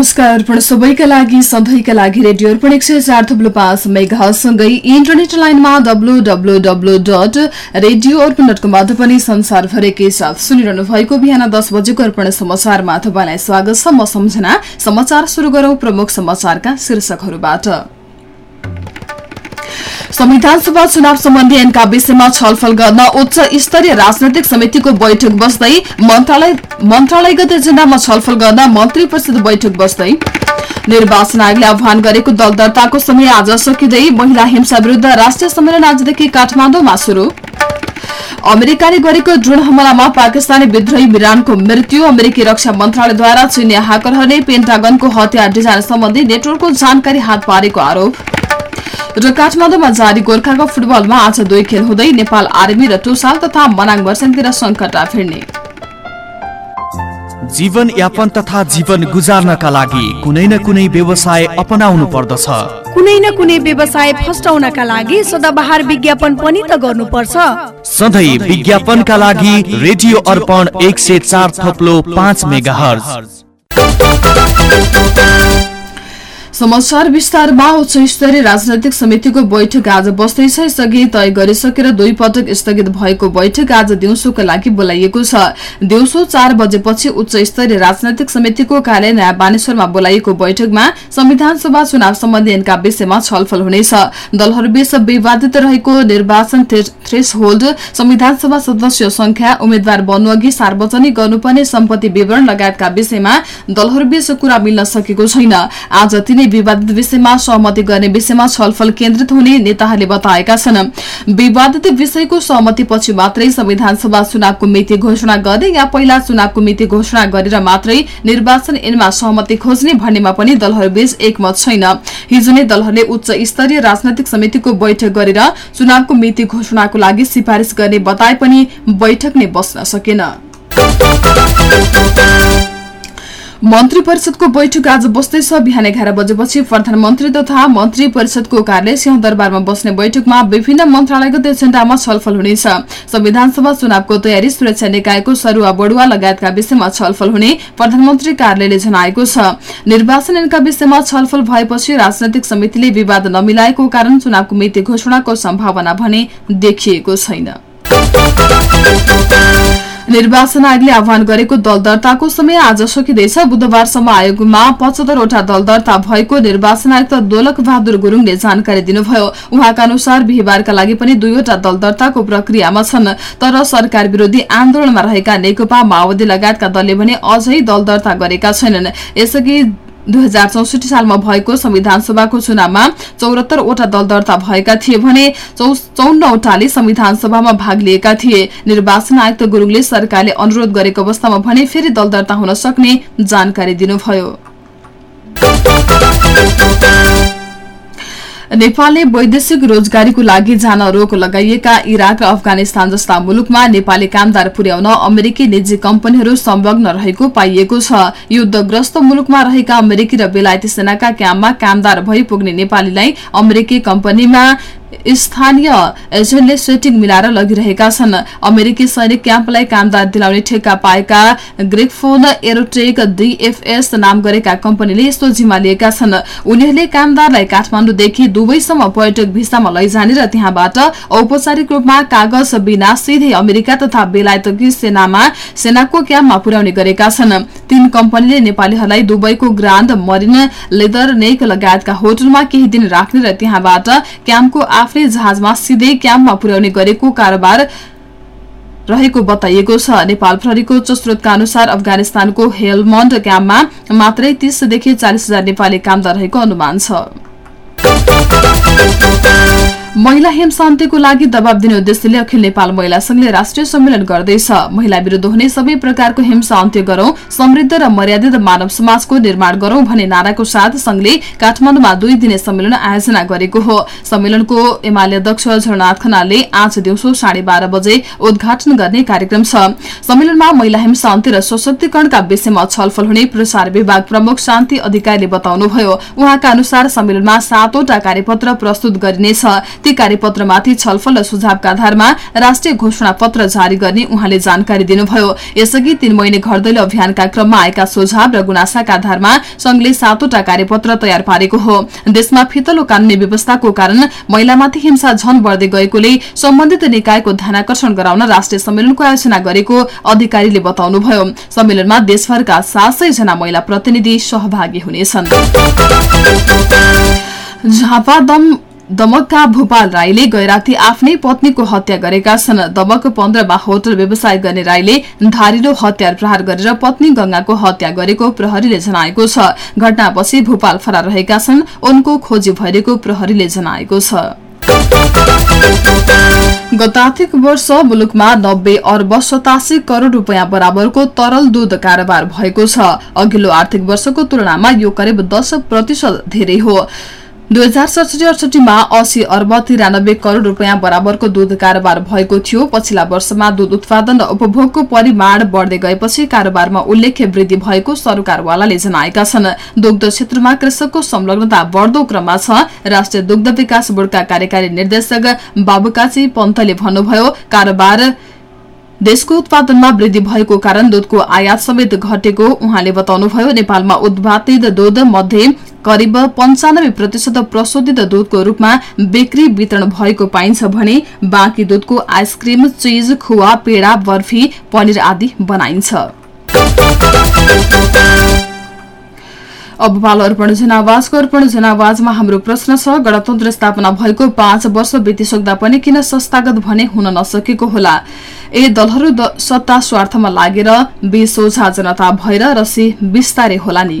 नमस्कार अर्पण सबैका लागि सधैँका लागि रेडियो अर्पण एक सय चार थुप्लो पाँच मेघासँगै इन्टरनेट लाइनमा W W W dot radio Arpan dot कमबाट पनि संसारभरिकै साथ सुनिरहनु भएको बिहान दस बजेको अर्पण समाचारमा तपाईँलाई स्वागत छ। म सम्झना समाचार शुरू गरौं प्रमुख समाचारका शीर्षकहरूबाट। संविधान सभा चुनाव सम्बन्धी ऐनका विषयमा छलफल गर्न उच्च स्तरीय राजनैतिक समितिको बैठक बस्दै मन्त्रालयगत एजेण्डामा छलफल गर्न मन्त्री परिषद बैठक बस्दै निर्वाचन आयोगले आह्वान गरेको दल दर्ताको समय आज सकिँदै महिला हिंसा विरूद्ध राष्ट्रिय सम्मेलन आजदेखि काठमाडौँमा शुरू अमेरिकाले गरेको ड्रोन हमलामा पाकिस्तानी विद्रोही मिरानको मृत्यु अमेरिकी रक्षा मन्त्रालयद्वारा चिनिया हाकरहरूले पेन्टागनको हतियार डिजाइन सम्बन्धी नेटवर्कको जानकारी हात पारेको आरोप। र काठमाडौँमा जारी गोर्खाको फुटबलमा आज दुई खेल हुँदै नेपाल आर्मी र टोसाल तथा मनाङ वर्षतिर सङ्कटा फिर्ने। जीवन यापन तथा जीवन गुजार्नका लागि कुनै न कुनै व्यवसाय अपनाउनु पर्दछ। कुनै न कुनै व्यवसाय फस्टाउनका लागि सदाबहार विज्ञापन पनि त गर्नुपर्छ। सधैँ विज्ञापनका लागि रेडियो अर्पण एक सय चार थप्लो पाँच मेगा समाचार विस्तारमा उच्च स्तरीय राजनैतिक समितिको बैठक आज बस्दैछ यसअघि तय गरिसकेर दुई पटक स्थगित भएको बैठक आज दिउँसोका लागि बोलाइएको छ दिउँसो चार बजेपछि उच्च स्तरीय राजनैतिक समितिको कार्य नयाँ बानेश्वरमा बोलाइएको बैठकमा संविधान सभा चुनाव सम्बन्धी यिनका विषयमा छलफल हुनेछ दलहरूबीच विवादित रहेको निर्वाचन थ्रेस होल्ड संविधान सभा सदस्य संख्या उम्मेद्वार बन्नुअघि सार्वजनिक गर्नुपर्ने सम्पत्ति विवरण लगायतका विषयमा दलहरूबीच कुरा मिल्न सकेको छैन आज तिनै विवादित विषयमा सहमति गर्ने विषयमा छलफल केन्द्रित हुने नेताहरूले बताएका छन्। विवादित विषयको सहमतिपछि मात्रै संविधान सभा चुनावको मिति घोषणा गर्ने या पहिला चुनावको मिति घोषणा गरेर मात्रै निर्वाचन ऐनमा सहमति खोज्ने भन्नेमा पनि दलहरूबीच एकमत छैन। हिजो नै दलहरूले उच्च स्तरीय राजनैतिक समितिको बैठक गरेर चुनावको मिति घोषणाको लागि सिफारिश गर्ने बताए पनि बैठक नै बस्न सकेन। मन्त्री परिषदको बैठक आज बस्दैछ। बिहान एघार बजेपछि प्रधानमन्त्री तथा मन्त्री परिषदको कार्यालय सिंहदरबारमा बस्ने बैठकमा विभिन्न मन्त्रालयगत एजेण्डामा छलफल हुनेछ। संविधान सभा चुनावको तयारी सुरक्षा निकायको सरुवा बढुवा लगायतका विषयमा छलफल हुने प्रधानमन्त्री कार्यालयले जनाएको छ। निर्वाचन ऐनका विषयमा छलफल भएपछि राजनैतिक समितिले विवाद नमिलाएको कारण चुनावको मिति घोषणाको सम्भावना भने देखिएको छैन। निर्वाचन आयोगले आह्वान गरेको दल दर्ताको समय आज सकिँदैछ। बुधबारसम्म आयोगमा पचहत्तरवटा दल दर्ता भएको निर्वाचन आयुक्त दोलक बहादुर गुरूङले जानकारी दिनुभयो। उहाँका अनुसार बिहिबारका लागि पनि दुईवटा दल दर्ताको प्रक्रियामा छन्। तर सरकार विरोधी आन्दोलनमा रहेका नेकपा माओवादी लगायतका दलले भने अझै दल दर्ता गरेका छैनन्। यसअघि दुई हजार चौसठी सालमा भएको संविधान सभाको चुनावमा चौरात्तरवटा दल दर्ता भएका थिए भने चौन्नवटाले संविधान सभामा भाग लिएका थिए। निर्वाचन आयुक्त गुरूङले सरकारले अनुरोध गरेको अवस्थामा भने फेरि दल दर्ता हुन सक्ने जानकारी दिनुभयो। नेपालले वैदेशिक रोजगारीको लागि जान रोक लगाइएका इराक र अफगानिस्तान जस्ता मुलुकमा नेपाली कामदार पुर्याउन अमेरिकी निजी कम्पनीहरू संलग्न रहेको पाइएको छ। युद्धग्रस्त मुलुकमा रहेका अमेरिकी र बेलायती सेनाका क्याम्पमा कामदार भई पुग्ने नेपालीलाई अमेरिकी कम्पनीमा स्थानीय एजेन्टले सेटिङ मिलाएर लगिरहेका छन्। अमेरिकी सैनिक क्याम्पलाई कामदार दिलाउने ठेक्का पाएका ग्रेकफोन एरोटेक डीएफएस नाम गरेका कम्पनीले यस्तो जिम्मा लिएका छन्। उनीहरूले कामदारलाई काठमाडौँदेखि दुवैसम्म पर्यटक भिसामा लैजाने र त्यहाँबाट औपचारिक रूपमा कागज बिना सिधै अमेरिका तथा बेलायतकी सेनामा सेनाको क्याम्पमा पुर्याउने गरेका छन्। तीन कम्पनीले नेपालीहरूलाई दुबईको ग्रान्ड मरिन लेदर नेक लगायतका होटलमा केही दिन राख्ने र त्यहाँबाट क्याम्पको आफ्नै जहाजमा सिधै क्याम्पमा पुर्याउने गरेको कारोबार रहेको बताइएको छ। नेपाल प्रहरीको उच्च स्रोतका अनुसार अफगानिस्तानको हेलमन्ड क्याम्पमा मात्रै तीसदेखि चालिस हजार नेपाली कामदार रहेको अनुमान छ। महिला हेम शान्तिको लागि दबाव दिने उद्देश्यले अखिल नेपाल महिला संघले राष्ट्रिय सम्मेलन गर्दैछ। महिला विरूद्ध हुने सबै प्रकारको हिंसा अन्त्य गरौं समृद्ध र मर्यादित मानव समाजको निर्माण गरौं भन्ने नाराको साथ संघले काठमाडौँमा दुई दिने सम्मेलन आयोजना गरेको हो। सम्मेलनको एमाले अध्यक्ष झरनाथ खनालले आज दिउँसो साढे बाह्र बजे उद्घाटन गर्ने कार्यक्रम छ। सम्मेलनमा महिला हिंसा अन्त्य र सशक्तिकरणका विषयमा छलफल हुने प्रसार विभाग प्रमुख शान्ति अधिकारीले बताउनुभयो। उहाँका अनुसार सम्मेलनमा सातवटा कार्यपत्र प्रस्तुत गरिनेछ। ती कार्यपत्रमाथि छलफल र सुझावका आधारमा राष्ट्रिय घोषणा पत्र जारी गर्ने उहाँले जानकारी दिनुभयो। यसअघि तीन महिने घर दैलो अभियानका क्रममा आएका सुझाव र गुनासाका आधारमा संघले सातवटा कार्यपत्र तयार पारेको हो। देशमा फितलो कानूनी व्यवस्थाको कारण महिलामाथि हिंसा झन बढ्दै गएकोले सम्बन्धित निकायको ध्यानकर्षण गराउन राष्ट्रिय सम्मेलनको आयोजना गरेको अधिकारीले बताउनुभयो। सम्मेलनमा देशभरका सात सय जना महिला प्रतिनिधि सहभागी हुनेछन्। दमकका भूपाल राईले गैराती आफ्नै पत्नीको हत्या गरेका छन्। दमक पन्ध्रमा होटल व्यवसाय गर्ने राईले धारिलो हतियार प्रहार गरेर पत्नी गंगाको हत्या गरेको प्रहरीले जनाएको छ। घटनापछि भूपाल फरार रहेका छन्। उनको खोजी भइरहेको प्रहरीले जनाएको छ। गत आर्थिक वर्ष मुलुकमा नब्बे अर्ब सतासी करोड़ रूपियाँ बराबरको तरल दूध कारोबार भएको छ। अघिल्लो आर्थिक वर्षको तुलनामा यो करिब दस प्रतिशत धेरै हो। दुई हजार सडसठी अडसठीमा अस्सी अर्ब तिरानब्बे करोड़ रूपियाँ बराबरको दूध कारोबार भएको थियो। पछिल्ला वर्षमा दूध उत्पादन र उपभोगको परिमाण बढ्दै गएपछि कारोबारमा उल्लेख्य वृद्धि भएको सरकारवालाले जनाएका छन्। दुग्ध क्षेत्रमा कृषकको संलग्नता बढ्दो क्रममा छ। राष्ट्रिय दुग्ध विकास बोर्डका कार्यकारी निर्देशक बाबुकाजी पन्तले भन्नुभयो कारोबार देशको उत्पादनमा वृद्धि भएको कारण दूधको आयात समेत घटेको उहाँले बताउनुभयो। नेपालमा उत्पादित दूध मध्ये करिब पञ्चानब्बे प्रतिशत प्रशोधित दूधको रूपमा बिक्री वितरण भएको पाइन्छ भने बाँकी दूधको आइसक्रिम चिज खुवा पेडा बर्फी पनिर आदि बनाइन्छ। अब पालो अर्पण जनावाजको अर्पण जनावाजमा हाम्रो प्रश्न छ गणतन्त्र स्थापना भएको पाँच वर्ष बितिसक्दा पनि किन संस्थागत भने हुन नसकेको होला? ए दलहरू सत्ता स्वार्थमा लागेर बी सोझा जनता भएर रसी बिस्तारै होला नि।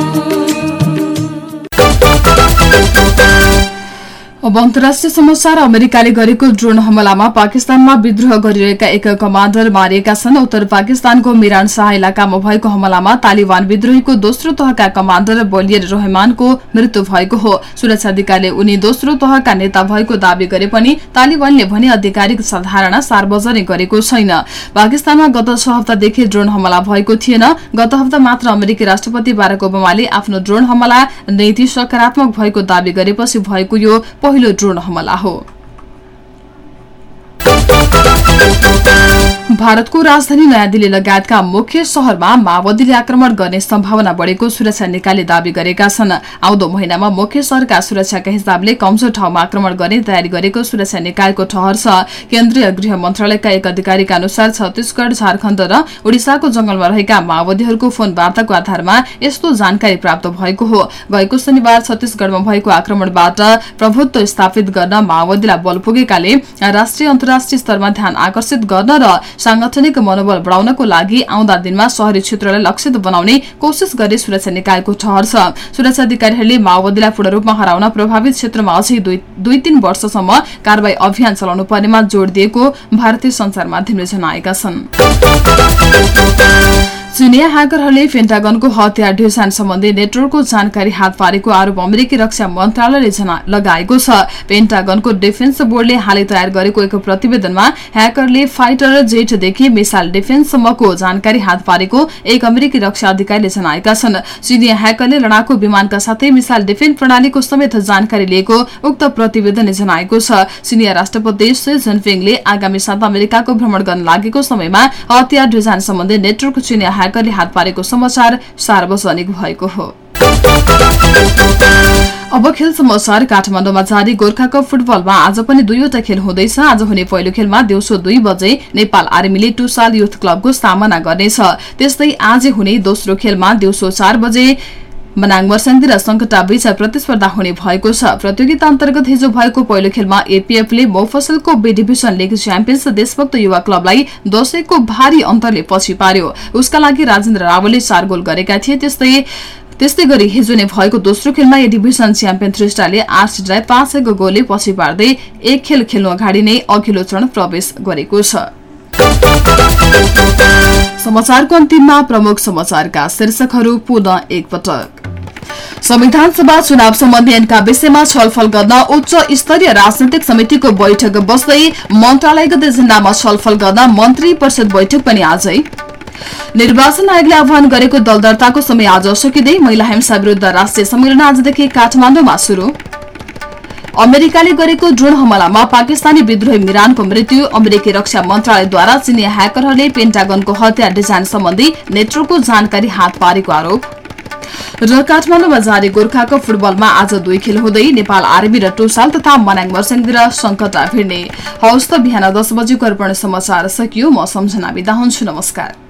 अब अन्तर्राष्ट्रिय समाचार अमेरिकाले गरेको ड्रोन हमलामा पाकिस्तानमा विद्रोह गरिरहेका एक कमाण्डर मारिएका छन्। उत्तर पाकिस्तानको मिरान शाह इलाकामा भएको हमलामा तालिबान विद्रोहीको दोस्रो तहका कमाण्डर बलियर रहमानको मृत्यु भएको हो। सुरक्षा अधिकारीले उनी दोस्रो तहका नेता भएको दावी गरे पनि तालिबानले भने आधिकारिक साधारणा सार्वजनिक गरेको छैन। पाकिस्तानमा गत छ हप्तादेखि ड्रोन हमला भएको थिएन। गत हप्ता मात्र अमेरिकी राष्ट्रपति बाराक ओबामाले आफ्नो ड्रोन हमला नीति सकारात्मक भएको दावी गरेपछि भएको यो पहिलो ड्रोन हमला हो। भारतको राजधानी नयाँ दिल्ली लगायतका मुख्य शहरमा माओवादीले आक्रमण गर्ने सम्भावना बढ़ेको सुरक्षा निकायले दावी गरेका छन्। आउँदो महिनामा मुख्य शहरका सुरक्षाका हिसाबले कमजोर ठाउँमा आक्रमण गर्ने तयारी गरेको सुरक्षा निकायको ठहर छ। केन्द्रीय गृह मन्त्रालयका एक अधिकारीका अनुसार छत्तीसगढ़ झारखण्ड र उड़िसाको जंगलमा रहेका माओवादीहरूको फोन वार्ताको आधारमा यस्तो जानकारी प्राप्त भएको हो। गएको शनिबार छत्तीसगढ़मा भएको आक्रमणबाट प्रभुत्व स्थापित गर्न माओवादीलाई बल पुगेकाले राष्ट्रिय अन्तर्राष्ट्रिय स्तरमा ध्यान आकर्षित गर्न र सांगठनिक मनोबल बढाउनको लागि आउँदा दिनमा शहरी क्षेत्रलाई लक्षित बनाउने कोशिश गर्ने सुरक्षा निकायको ठहर छ। सुरक्षा अधिकारीहरूले माओवादीलाई पूर्ण रूपमा हराउन प्रभावित क्षेत्रमा अझै दुई तीन वर्षसम्म कारवाही अभियान चलाउनु पर्नेमा जोड़ दिएको भारतीय संचार माध्यमले जनाएका छन्। चिनिया ह्याकरहरूले पेन्टागनको हतियार ढिसान सम्बन्धी नेटवर्कको जानकारी हात पारेको आरोप अमेरिकी रक्षा मन्त्रालयले लगाएको छ। पेन्टागनको डिफेन्स बोर्डले हालै तयार गरेको एक प्रतिवेदनमा ह्याकरले फाइटर जेटदेखि मिसाइल डिफेन्ससम्मको जानकारी हात पारेको एक अमेरिकी रक्षा अधिकारीले जनाएका छन्। चिनिया ह्याकरले लडाकु विमानका साथै मिसाइल डिफेन्स प्रणालीको समेत जानकारी लिएको उक्त प्रतिवेदनले जनाएको छ। चिनिया राष्ट्रपति सी जिनपिङले आगामी सात अमेरिकाको भ्रमण गर्न लागेको समयमा हतियार ढिजान सम्बन्धी नेटवर्क चिनिया ह्याकरले हात पारेको समाचार सार्वजनिक भएको हो। अब खेल समाचार काठमाडौँमा जारी गोर्खा कप फुटबलमा आज पनि दुईवटा खेल हुँदैछ। आज हुने पहिलो खेलमा दिउँसो दुई बजे नेपाल आर्मीले टुसाल युथ क्लबको सामना गर्नेछ। त्यस्तै आज हुने दोस्रो खेलमा दिउँसो चार बजे मनाङ मर्स्याङ्दी र सङ्कटा बीच प्रतिस्पर्धा हुने भएको छ। प्रतियोगिता अन्तर्गत हिजो भएको पहिलो खेलमा एपीएफले मौफसलको B division league champions Deshbhakta Yuva क्लबलाई दशैंको भारी अन्तरले पछि पार्यो। उसका लागि राजेन्द्र रावलले चार गोल गरेका थिए। त्यस्तै त्यस्तै गरी हिजो नै भएको दोस्रो खेलमा ए डिभिजन च्याम्पियन त्रिष्टाले आर्ट्सलाई पाँच एक गोलले पछि पार्दै एक खेल खेल्नु अगाडि नै अघिल्लो चरण प्रवेश गरेको छ। समाचारको अन्तिममा प्रमुख समाचारका शीर्षकहरू पुनः एकपटक। संविधान सभा चुनाव सम्बन्धी विषयमा छलफल गर्न उच्च स्तरीय राजनैतिक समितिको बैठक बस्दै मन्त्रालयगत एजेण्डामा छलफल गर्न मन्त्री परिषद बैठक पनि आजै। निर्वाचन आयोगले आह्वान गरेको दल दर्ताको समय आज सकिँदै महिला हिंसा विरूद्ध राष्ट्रिय सम्मेलन आजदेखि काठमाडौँमा शुरू अमेरिकाले गरेको ड्रोन हमलामा पाकिस्तानी विद्रोही मिरानको मृत्यु अमेरिकी रक्षा मन्त्रालयद्वारा चिनिया ह्याकरहरूले पेन्टागनको हतियार डिजाइन सम्बन्धी नेटवर्कको जानकारी हात पारेको आरोप। र काठमाडौँमा जारी गोर्खाको फुटबलमा आज दुई खेल हुँदै नेपाल आर्मी र टोसाल तथा मनाङ मर्स्याङ्दी र सङ्कटा भिड्ने। हौस् त बिहान दस बजेको अर्पण समाचार सकियो म सम्झना बिदा हुन्छु नमस्कार।